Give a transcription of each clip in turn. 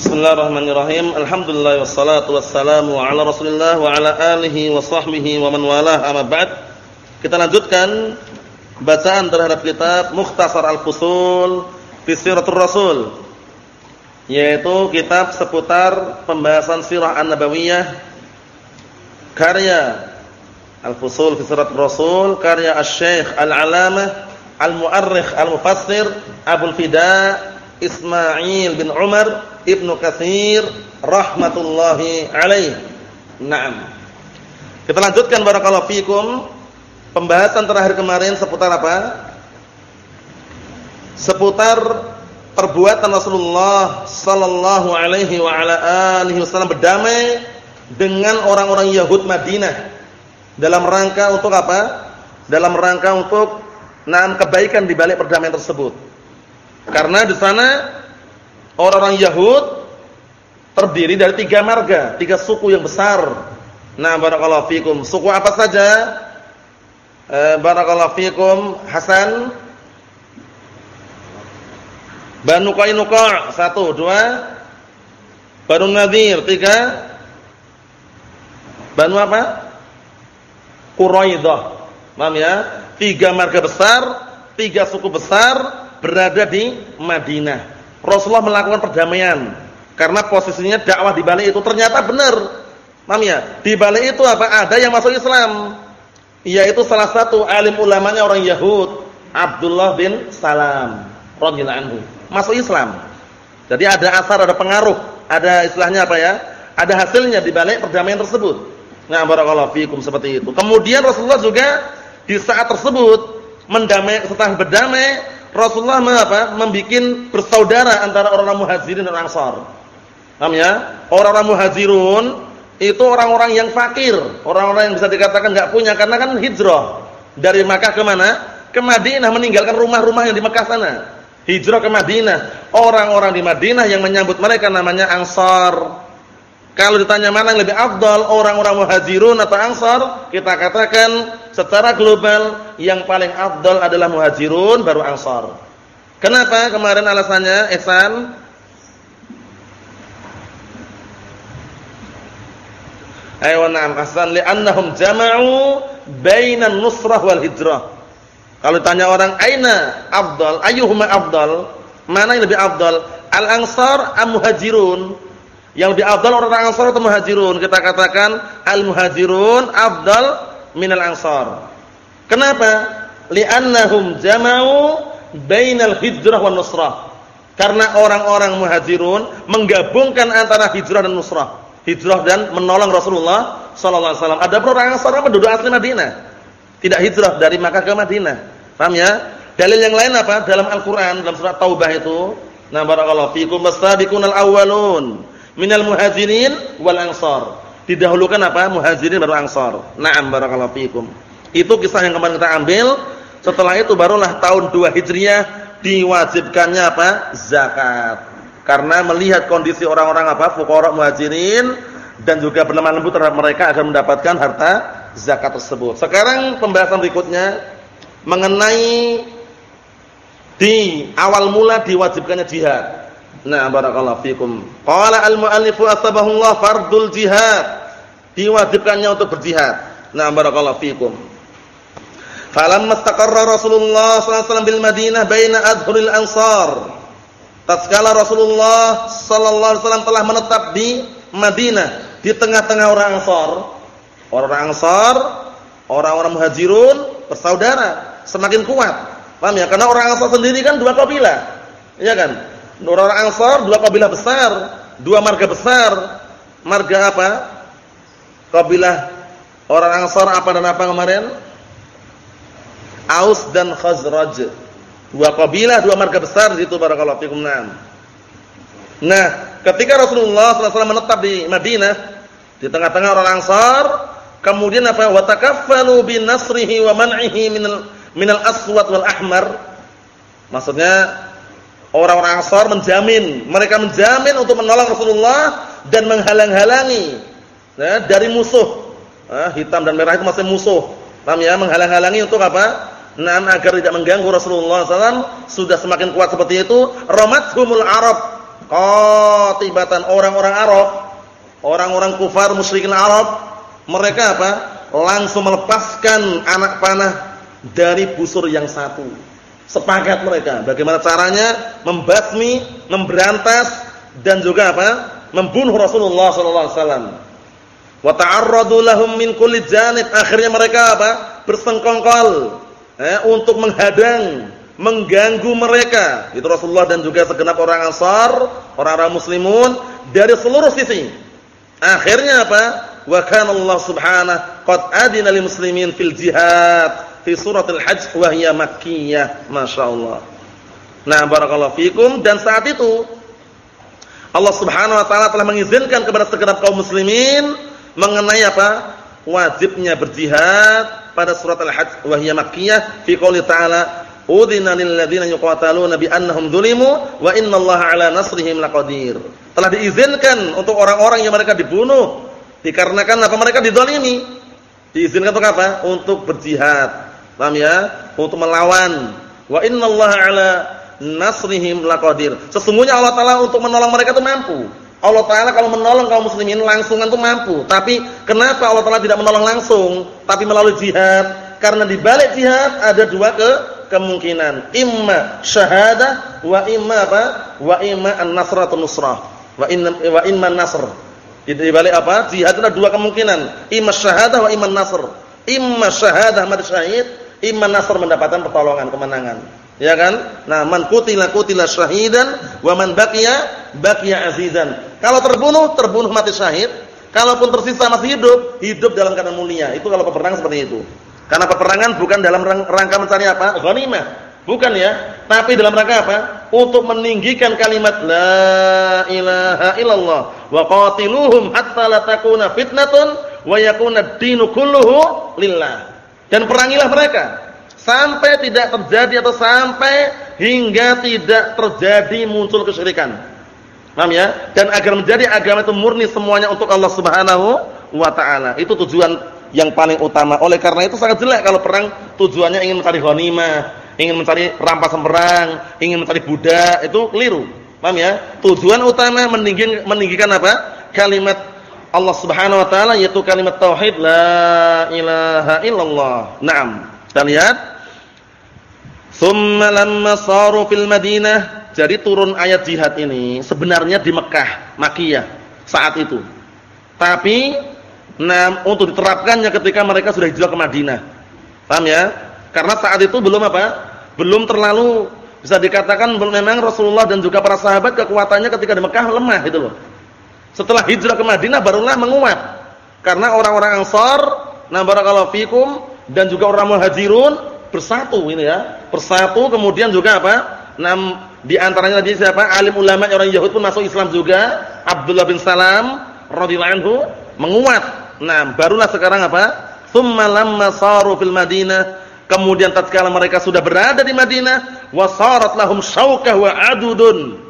Bismillahirrahmanirrahim. Alhamdulillah wassalatu wassalamu ala Rasulillah wa ala alihi wa sahbihi wa man walah amma ba'd. Kita lanjutkan bacaan terhadap kitab Mukhtasar Al-Fusul fi Siratul Rasul. Yaitu kitab seputar pembahasan sirah An-Nabawiyah karya Al-Fusul fi Siratul Rasul karya Asy-Syaikh Al-Alamah Al-Mu'arrikh Al-Mufassir Abdul Fida Ismail bin Umar Ibnu Katsir rahmatullahi alaih. Naam. Kita lanjutkan barakallahu fikum pembahasan terakhir kemarin seputar apa? Seputar perbuatan Rasulullah sallallahu alaihi wa ala alihi wasallam berdamai dengan orang-orang Yahud Madinah dalam rangka untuk apa? Dalam rangka untuk naam kebaikan di balik perdamaian tersebut. Karena di sana orang-orang Yahud terdiri dari tiga marga, tiga suku yang besar. Nah, barakallahu fikum. Suku apa saja? Eh, barakallahu fikum. Hasan Banu Qainuqa satu, dua. Banu Nadir tiga. Banu apa? Quraidah. Paham ya? Tiga marga besar, tiga suku besar berada di Madinah. Rasulullah melakukan perdamaian karena posisinya dakwah di balik itu ternyata benar. Paham ya? Di balik itu apa? Ada yang masuk Islam. Yaitu salah satu alim ulamanya orang Yahud, Abdullah bin Salam radhiyallahu anhu. Masuk Islam. Jadi ada asar, ada pengaruh, ada istilahnya apa ya? Ada hasilnya di balik perdamaian tersebut. Nah, barakallahu fikum seperti itu. Kemudian Rasulullah juga di saat tersebut mendamai setelah berdamai Rasulullah mengapa? Membikin bersaudara antara orang-orang muhajirin dan ansar. Paham ya? Orang-orang muhajirun itu orang-orang yang fakir, orang-orang yang bisa dikatakan enggak punya karena kan hijrah dari Makkah ke mana? Ke Madinah meninggalkan rumah-rumah yang di Makkah sana. Hijrah ke Madinah. Orang-orang di Madinah yang menyambut mereka namanya Ansar. Kalau ditanya mana yang lebih afdal, orang-orang muhajirun atau ansar, kita katakan secara global yang paling afdal adalah muhajirun baru ansar. Kenapa? Kemarin alasannya Ihsan Ayo na'am ahsan li'annahum jama'u bainan nusrah wal hijrah. Kalau ditanya orang aina afdal, ayyuhuma afdal? Mana yang lebih afdal? Al-ansar am muhajirun? Yang lebih afdal orang Ansar atau Muhajirun? Kita katakan al-Muhajirun afdal minal Ansar. Kenapa? Li'annahum jama'u bainal hijrah wan nusrah. Karena orang-orang Muhajirun menggabungkan antara hijrah dan nusrah. Hijrah dan menolong Rasulullah sallallahu alaihi wasallam. Ada orang Ansar penduduk asli Madinah. Tidak hijrah dari Makkah ke Madinah. Paham ya? Dalil yang lain apa? Dalam Al-Qur'an dalam surat Taubah itu, "Na barakallahu fikum wasabiqunal awwalun." minal muhajirin wal ansar. Didahulukan apa? Muhajirin baru ansar. Na'am barakallahu fikum. Itu kisah yang kemarin kita ambil. Setelah itu barulah tahun 2 Hijriah diwajibkannya apa? Zakat. Karena melihat kondisi orang-orang apa? Fuqara muhajirin dan juga berlemah lembut terhadap mereka akan mendapatkan harta zakat tersebut. Sekarang pembahasan berikutnya mengenai di awal mula diwajibkannya jihad. Nah, barakallahu fikum. Qala al-mu'allifu asbahullah fardul jihad. Diwajibkannya untuk berjihad. Nah, barakallahu fikum. Falamma istaqarra Rasulullah sallallahu alaihi wasallam bil Madinah baina adhuril ansar. Tatkala Rasulullah sallallahu alaihi wasallam telah menetap di Madinah, di tengah-tengah orang Ansar. Orang Ansar, orang-orang Muhajirun bersaudara, semakin kuat. Paham ya? Karena orang Ansar sendiri kan dua kabilah. Iya kan? Orang Ansar dua kabilah besar, dua marga besar. Marga apa? Kabilah orang Ansar apa dan apa kemarin? Aus dan Khazraj. Dua kabilah, dua marga besar di situ barakallahu fikum. Nah, ketika Rasulullah SAW menetap di Madinah di tengah-tengah orang Ansar, kemudian apa? Wa takaffalu bin nasrihi wa man'ihi minal minal aswad wal ahmar. Maksudnya Orang-orang Ansar menjamin, mereka menjamin untuk menolong Rasulullah dan menghalang-halangi ya, dari musuh. Nah, hitam dan merah itu masih musuh. Paham ya? Menghalang-halangi untuk apa? Nah, agar tidak mengganggu Rasulullah SAW sudah semakin kuat seperti itu. Ramathumul Arab. qatibatan orang-orang Arab, orang-orang kufar musyrikin Arab, mereka apa? Langsung melepaskan anak panah dari busur yang satu. Sepakat mereka bagaimana caranya membasmi, memberantas dan juga apa? membunuh Rasulullah wasallam. Wa ta'arradu lahum min kulli janib. Akhirnya mereka apa? bersengkongkol eh, untuk menghadang mengganggu mereka. Itu Rasulullah dan juga segenap orang Ansar, orang-orang muslimun dari seluruh sisi. Akhirnya apa? Wa kana Allah Subhanahu qad adina lil muslimin fil jihad fi suratul Hajj wa hiya makkiyah. Masyaallah. Nah, barakallahu fikum dan saat itu Allah Subhanahu wa taala telah mengizinkan kepada segenap kaum muslimin mengenai apa? wajibnya berjihad pada surat Al-Hajj wa makkiyah fi qouli ta'ala Udhina lil ladzina yuqataluna bi annahum zulimu wa innallaha ala nasrihim laqadir. Telah diizinkan untuk orang-orang yang mereka dibunuh dikarenakan apa mereka dizalimi. Diizinkan untuk apa? Untuk berjihad. Paham ya? Untuk melawan. Wa innallaha ala nasrihim laqadir. Sesungguhnya Allah taala untuk menolong mereka itu mampu. Allah taala kalau menolong kaum muslimin langsung itu mampu. Tapi kenapa Allah taala tidak menolong langsung, tapi melalui jihad? Karena di balik jihad ada dua ke kemungkinan. Imma syahadah wa imma apa? Wa imma an-nasratu nusrah. Wa inna wa imma nasr. Di balik apa? Jihad ada dua kemungkinan. Imma syahadah wa imma nasr. Imma syahadah mati syahid. Imma nasr mendapatkan pertolongan kemenangan. Ya kan? Nah man qutila qutila syahidan. Wa man baqiya baqiya azizan kalau terbunuh terbunuh mati syahid kalaupun tersisa masih hidup hidup dalam keadaan mulia itu kalau peperangan seperti itu karena peperangan bukan dalam rangka mencari apa? Ghanimah. Bukan ya. Tapi dalam rangka apa? Untuk meninggikan kalimat la ilaha illallah wa qatiluhum hatta la takuna fitnatun wa yakuna ad-dinu kulluhu lillah. Dan perangilah mereka sampai tidak terjadi atau sampai hingga tidak terjadi muncul kesyirikan. Paham ya? Dan agar menjadi agama itu murni semuanya untuk Allah Subhanahu wa taala. Itu tujuan yang paling utama. Oleh karena itu sangat jelek kalau perang tujuannya ingin mencari ghanimah, ingin mencari rampasan perang, ingin mencari budak, itu keliru. Paham ya? Tujuan utama meninggikan meninggikan apa? Kalimat Allah Subhanahu wa taala yaitu kalimat tauhid la ilaha illallah. Naam. Kita lihat. Tsumma lamma saru fil Madinah, jadi turun ayat jihad ini sebenarnya di Mekah, Makkiyah saat itu. Tapi Nah, untuk diterapkannya ketika mereka sudah hijrah ke Madinah. Paham ya? Karena saat itu belum apa? Belum terlalu bisa dikatakan memang Rasulullah dan juga para sahabat kekuatannya ketika di Mekah lemah gitu loh. Setelah hijrah ke Madinah barulah menguat. Karena orang-orang Ansar, nah barakallahu fikum dan juga orang Muhajirun bersatu ini ya. Bersatu kemudian juga apa? Di antaranya tadi siapa? Alim ulama orang Yahudi pun masuk Islam juga. Abdullah bin Salam radhiyallahu anhu menguat Nah, barulah sekarang apa? Tsumma lamma saru fil Madinah, kemudian tatkala mereka sudah berada di Madinah, wasarat lahum syaukah wa adudun.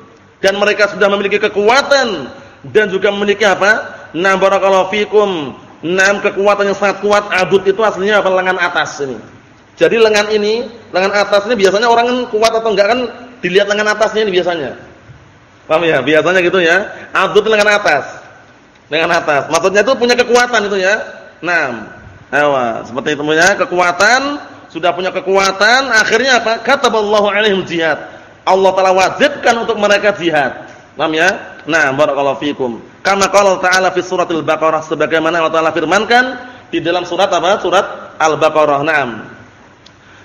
Dan mereka sudah memiliki kekuatan dan juga memiliki apa? Nah, barakallahu fikum. Nah, kekuatan yang sangat kuat adud itu aslinya apa? lengan atas ini. Jadi lengan ini, lengan atas ini biasanya orang kan kuat atau enggak kan dilihat lengan atasnya ini biasanya. Paham ya? Biasanya gitu ya. Adud lengan atas dengan atas. Maksudnya itu punya kekuatan itu ya. Nah, awa, seperti itu punya kekuatan, sudah punya kekuatan, akhirnya apa? Kataballahu alaihim jihad. Allah telah wajibkan untuk mereka jihad. Paham ya? Nah, barakallahu fikum. Karena kalau Ta'ala fi suratul Baqarah sebagaimana Allah Ta'ala firmankan di dalam surat apa? Surat Al-Baqarah. Naam.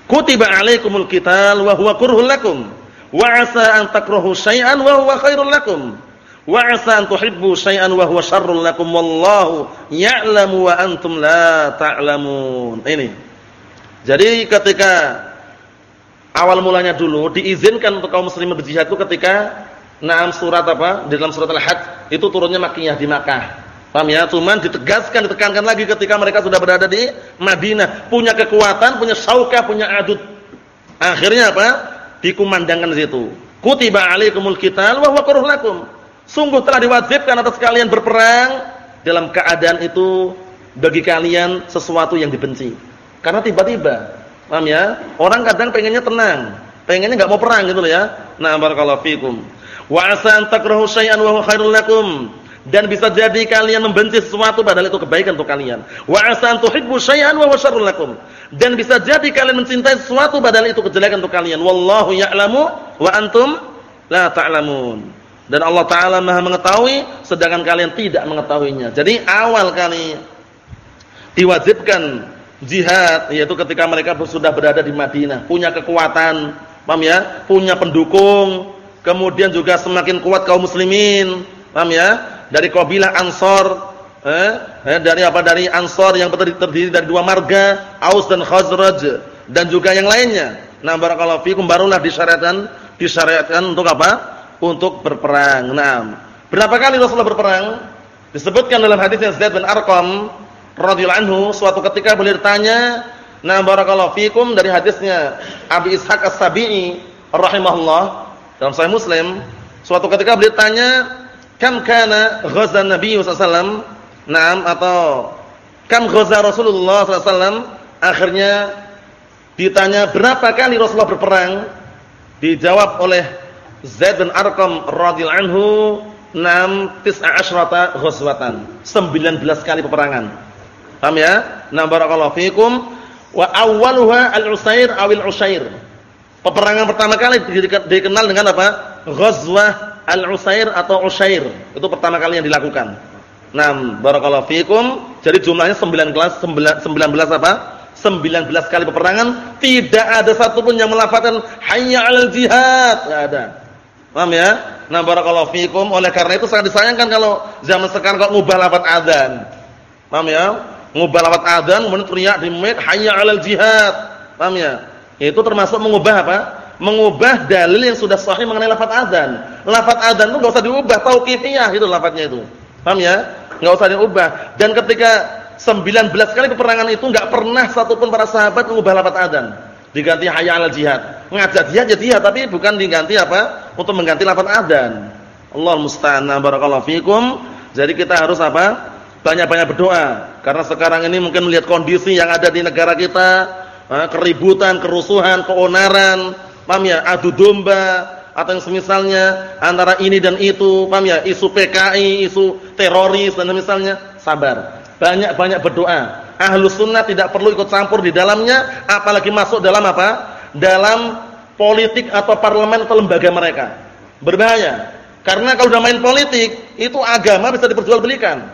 Kutiba alaikumul qital wa huwa kurhul lakum wa 'asa an takrahu syai'an wa huwa khairul lakum Wa 'asa an tuhibbu syai'an wa huwa syarrul lakum wallahu ya'lamu wa antum la ta'lamun. Ini. Jadi ketika awal mulanya dulu diizinkan untuk kaum muslimin berjihad itu ketika Naam surat apa? Di dalam surat Al-Hajj itu turunnya Makkiyah di Makkah. Paham ya? Cuman ditegaskan, ditekankan lagi ketika mereka sudah berada di Madinah, punya kekuatan, punya syaukah, punya adud. Akhirnya apa? Dikumandangkan di situ. Kutiba alaikumul qital wa huwa lakum. Sungguh telah diwajibkan atas kalian berperang dalam keadaan itu bagi kalian sesuatu yang dibenci. Karena tiba-tiba, paham ya? Orang kadang pengennya tenang, pengennya enggak mau perang gitu loh ya. Nah, barakallahu fikum. Wa asa an takrahu syai'an wa huwa khairul lakum. Dan bisa jadi kalian membenci sesuatu padahal itu kebaikan untuk kalian. Wa asa an tuhibbu syai'an wa syarrul lakum. Dan bisa jadi kalian mencintai sesuatu padahal itu kejelekan untuk kalian. Wallahu ya'lamu wa antum la ta'lamun. Dan Allah taala Maha mengetahui sedangkan kalian tidak mengetahuinya. Jadi awal kali diwajibkan jihad yaitu ketika mereka sudah berada di Madinah, punya kekuatan, paham ya? Punya pendukung, kemudian juga semakin kuat kaum muslimin, paham ya? Dari kabilah Ansor eh, eh dari apa? Dari Ansor yang terdiri dari dua marga, Aus dan Khazraj dan juga yang lainnya. Nah, barakallahu fikum barulah disyariatkan disyariatkan untuk apa? Untuk berperang. Nah, berapa kali Rasulullah berperang? Disebutkan dalam hadis yang Zaid bin Arqam radhiyallahu anhu suatu ketika beliau ditanya, "Nah, barakallahu fikum" dari hadisnya Abi Ishaq As-Sabi'i rahimahullah dalam Sahih Muslim, suatu ketika beliau ditanya, "Kam kana ghaza Nabi wasallam?" Naam atau kam ghaza Rasulullah wasallam? Akhirnya ditanya berapa kali Rasulullah berperang? Dijawab oleh Zaid bin Arqam radhiyallahu anhu, "Nam tis'a asyrata ghazwatan." 19 kali peperangan. Paham ya? Nah barakallahu fikum wa awwaluha al-usair awil usair. Peperangan pertama kali dikenal dengan apa? Ghazwah al-usair atau usair. Itu pertama kali yang dilakukan. Nah, barakallahu fikum. Jadi jumlahnya 9 kelas 19 apa? 19 kali peperangan, tidak ada satupun yang melafazkan hayya 'alal jihad, enggak ada. Paham ya? Nah, barakallahu fikum. Oleh karena itu sangat disayangkan kalau zaman sekarang kalau ngubah lafaz adzan. Paham ya? ngubah lafaz adzan kemudian teriak di masjid hayya 'alal jihad. Paham ya? Itu termasuk mengubah apa? Mengubah dalil yang sudah sahih mengenai lafaz adzan. Lafaz adzan itu enggak usah diubah, tauqifiyah itu lafaznya itu. Paham ya? Enggak usah diubah. Dan ketika 19 kali peperangan itu enggak pernah satupun para sahabat mengubah lafaz adzan. Diganti hayya 'alal jihad. Ngajak jihad ya jihad, tapi bukan diganti apa? Untuk mengganti lafaz adzan. Allah musta'an. Barakallahu fikum. Jadi kita harus apa? banyak-banyak berdoa karena sekarang ini mungkin melihat kondisi yang ada di negara kita, keributan, kerusuhan, keonaran, paham ya, adu domba atau yang semisalnya antara ini dan itu, paham ya, isu PKI, isu teroris dan misalnya, sabar. Banyak-banyak berdoa. Ahlus sunnah tidak perlu ikut campur di dalamnya, apalagi masuk dalam apa? Dalam politik atau parlemen atau lembaga mereka. Berbahaya. Karena kalau udah main politik, itu agama bisa diperjualbelikan.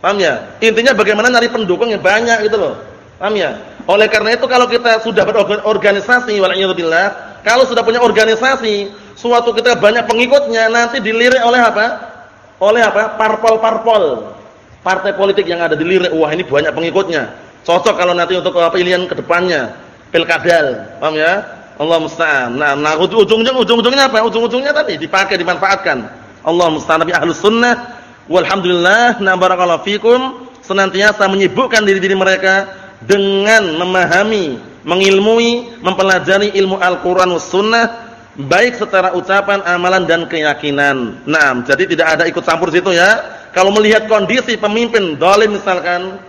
Paham ya? Intinya bagaimana nyari pendukung yang banyak gitu loh. Paham ya? Oleh karena itu kalau kita sudah berorganisasi waliyadzubillah, kalau sudah punya organisasi, suatu kita banyak pengikutnya, nanti dilirik oleh apa? Oleh apa? Parpol-parpol. Partai politik yang ada dilirik, wah ini banyak pengikutnya. Cocok kalau nanti untuk pilihan ke depannya, pilkadal. Paham ya? Allah musta'an. Nah, nah ujung-ujungnya ujung-ujungnya apa? Ujung-ujungnya tadi dipakai, dimanfaatkan. Allah musta'an. Tapi ahlus sunnah Walhamdulillah, na barakallahu fikum, senantiasa menyibukkan diri-diri mereka dengan memahami, mengilmui, mempelajari ilmu Al-Qur'an was sunnah baik secara ucapan, amalan dan keyakinan. Nah, jadi tidak ada ikut campur situ ya. Kalau melihat kondisi pemimpin dolim misalkan,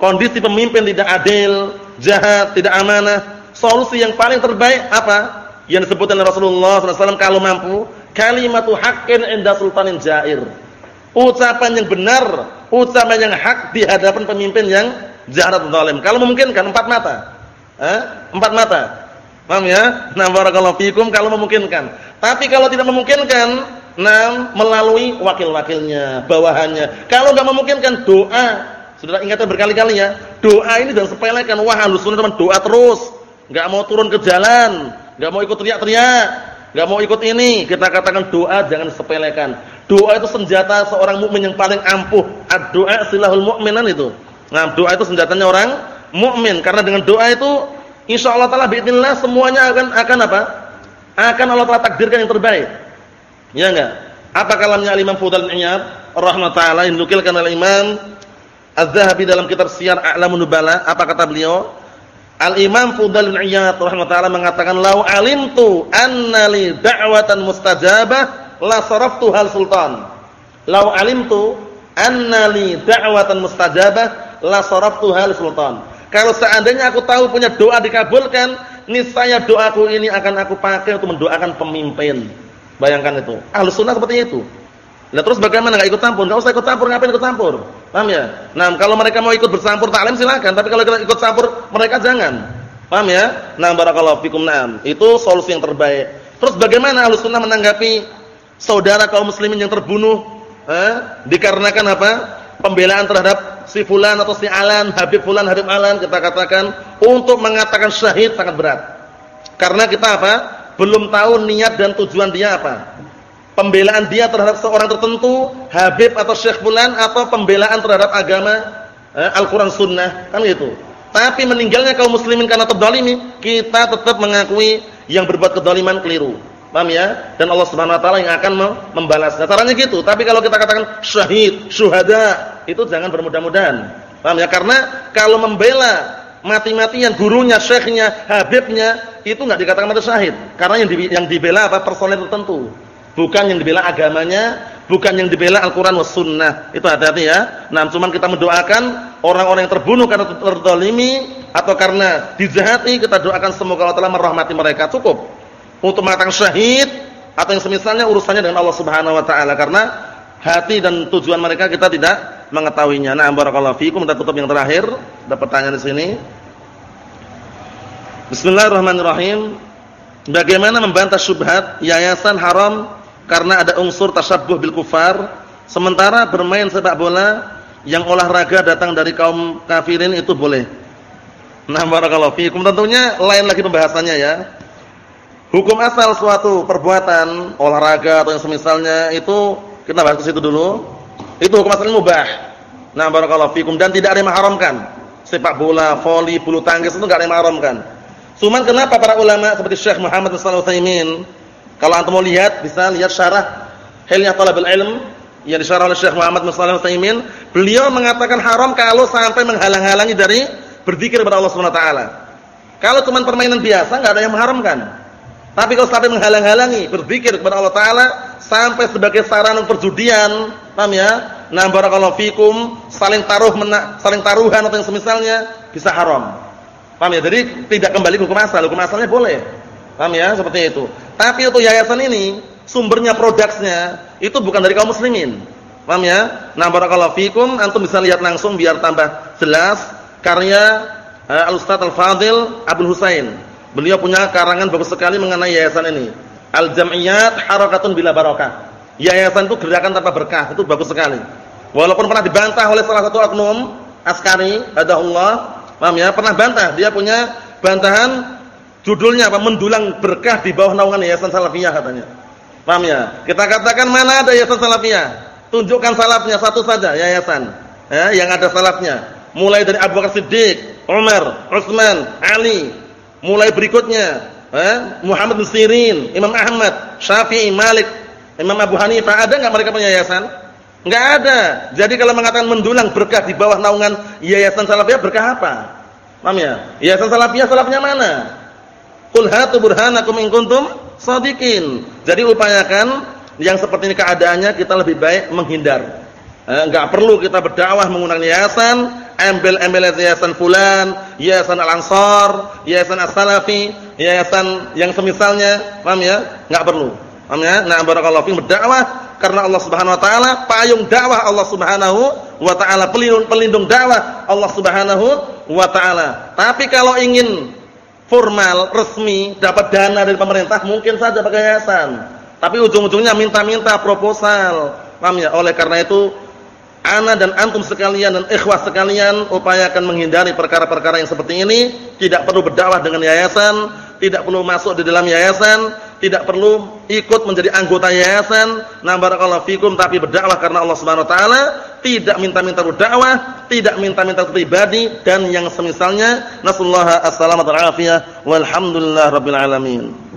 kondisi pemimpin tidak adil, jahat, tidak amanah, solusi yang paling terbaik apa? Yang disebutkan oleh Rasulullah SAW kalau mampu, kalimatu haqqin inda sultanin jair ucapan yang benar, ucapan yang hak di hadapan pemimpin yang jahat atau zalim. Kalau memungkinkan empat mata. Eh? Empat mata. Paham ya? Nah, barakallahu fikum kalau memungkinkan. Tapi kalau tidak memungkinkan, nah melalui wakil-wakilnya, bawahannya. Kalau enggak memungkinkan doa. Sudah ingatkan berkali-kali ya. Doa ini jangan sepelekan. Wah, halusun teman doa terus. Enggak mau turun ke jalan, enggak mau ikut teriak-teriak, enggak mau ikut ini. Kita katakan doa jangan sepelekan. Doa itu senjata seorang mukmin yang paling ampuh. Ad-doa silahul mukminan itu. Nah, doa itu senjatanya orang mukmin karena dengan doa itu insyaallah taala باذنillah semuanya akan akan apa? Akan Allah taala takdirkan yang terbaik. Ya enggak? Apa kalamnya Imam Fudail bin Iyad rahimahullah yang dinukilkan oleh Imam Az-Zahabi dalam kitab Siyar A'lamun Nubala, apa kata beliau? Al-Imam Fudail bin Iyad rahimahullah mengatakan, "Lau alimtu anna li da'watan mustajabah la saraftu hal sultan. Lau alimtu anna li da'watan mustajabah la saraftu hal sultan. Kalau seandainya aku tahu punya doa dikabulkan, niscaya doaku ini akan aku pakai untuk mendoakan pemimpin. Bayangkan itu. Ahlus sunnah seperti itu. Nah terus bagaimana nggak ikut campur? Nggak usah ikut campur, ngapain ikut campur? Paham ya? Nah kalau mereka mau ikut bercampur taklim silakan, tapi kalau ikut campur mereka jangan. Paham ya? Nah barakallahu fikum na'am. Itu solusi yang terbaik. Terus bagaimana Ahlus sunnah menanggapi saudara kaum muslimin yang terbunuh? Eh? Dikarenakan apa? Pembelaan terhadap si fulan atau si alan, Habib fulan, Habib alan kita katakan untuk mengatakan syahid sangat berat. Karena kita apa? Belum tahu niat dan tujuan dia apa pembelaan dia terhadap seorang tertentu, Habib atau Syekh fulan atau pembelaan terhadap agama eh, Al-Qur'an Sunnah, kan gitu. Tapi meninggalnya kaum muslimin karena terdolimi, kita tetap mengakui yang berbuat kedoliman keliru. Paham ya? Dan Allah Subhanahu wa taala yang akan membalasnya. Caranya gitu. Tapi kalau kita katakan syahid, syuhada, itu jangan bermudah-mudahan. Paham ya? Karena kalau membela mati-matian gurunya, syekhnya, habibnya, itu enggak dikatakan syahid. Karena yang, di, yang dibela apa? personel tertentu. Bukan yang dibela agamanya, bukan yang dibela Al-Qur'an was sunnah. Itu hati-hati ya. Nah, cuman kita mendoakan orang-orang yang terbunuh karena terzalimi atau karena dijahati, kita doakan semoga Allah Taala merahmati mereka. Cukup. Untuk mengatakan syahid atau yang semisalnya urusannya dengan Allah Subhanahu wa taala karena hati dan tujuan mereka kita tidak mengetahuinya. Nah, barakallahu fiikum kita tutup yang terakhir. Ada pertanyaan di sini. Bismillahirrahmanirrahim. Bagaimana membantah syubhat yayasan haram karena ada unsur tasabbuh bil kufar, sementara bermain sepak bola yang olahraga datang dari kaum kafirin itu boleh. Nah, barakallahu fiikum. Tentunya lain lagi pembahasannya ya. Hukum asal suatu perbuatan olahraga atau yang semisalnya itu kita bahas ke situ dulu. Itu hukum asalnya mubah. Nah, barakallahu fiikum dan tidak ada yang mengharamkan. Sepak bola, voli, bulu tangkis itu enggak ada yang mengharamkan. Cuman kenapa para ulama seperti Syekh Muhammad sallallahu alaihi wasallam kalau antum mau lihat bisa lihat syarah Hilya Talabul Ilm yang disyarah oleh Syekh Muhammad bin Shalih Al-Utsaimin. Beliau mengatakan haram kalau sampai menghalang-halangi dari berzikir kepada Allah Subhanahu wa taala. Kalau cuma permainan biasa enggak ada yang mengharamkan. Tapi kalau sampai menghalang-halangi berzikir kepada Allah taala sampai sebagai sarana perjudian, paham ya? Nah, barakallahu fikum, saling taruh mena, saling taruhan atau yang semisalnya bisa haram. Paham ya? Jadi tidak kembali hukum asal, hukum asalnya boleh. Paham ya? Seperti itu. Tapi untuk yayasan ini sumbernya produknya itu bukan dari kaum muslimin. Paham ya? Nah, barakallahu fikum, antum bisa lihat langsung biar tambah jelas karya uh, Al-Ustaz Al-Fadil Abdul Husain. Beliau punya karangan bagus sekali mengenai yayasan ini. Al-Jam'iyat Harakatun Bila Barakah. Yayasan itu gerakan tanpa berkah, itu bagus sekali. Walaupun pernah dibantah oleh salah satu oknum askari, Allah, paham ya? Pernah bantah, dia punya bantahan Judulnya apa? Mendulang berkah di bawah naungan Yayasan Salafiyah katanya. Paham ya? Kita katakan mana ada Yayasan Salafiyah? Tunjukkan salafnya satu saja yayasan. Ya, yang ada salafnya. Mulai dari Abu Bakar Siddiq, Umar, Utsman, Ali. Mulai berikutnya, ya, Muhammad bin Sirin, Imam Ahmad, Syafi'i, Malik, Imam Abu Hanifah. Ada enggak mereka punya yayasan? Enggak ada. Jadi kalau mengatakan mendulang berkah di bawah naungan Yayasan Salafiyah berkah apa? Paham ya? Yayasan Salafiyah salafnya mana? Qul hatu burhanakum in kuntum shadiqin. Jadi upayakan yang seperti ini keadaannya kita lebih baik menghindar. Eh, enggak perlu kita berdakwah menggunakan yayasan, embel-embel yayasan fulan, yayasan Al-Ansar, yayasan As-Salafi, yayasan yang semisalnya, paham ya? Enggak perlu. Paham ya? Nah, barakallahu fiikum berdakwah karena Allah Subhanahu wa taala, payung dakwah Allah Subhanahu wa taala, pelindung pelindung dakwah Allah Subhanahu wa taala. Tapi kalau ingin formal, resmi, dapat dana dari pemerintah, mungkin saja pakai yayasan. Tapi ujung-ujungnya minta-minta proposal. Paham ya? Oleh karena itu, ana dan antum sekalian dan ikhwah sekalian upayakan menghindari perkara-perkara yang seperti ini, tidak perlu berdakwah dengan yayasan, tidak perlu masuk di dalam yayasan, tidak perlu ikut menjadi anggota yayasan. Nah, barakallahu fikum tapi berdakwah karena Allah Subhanahu wa taala, tidak minta-minta berdakwah, tidak minta-minta pribadi dan yang semisalnya. Nasallahu as-salamata wal alamin.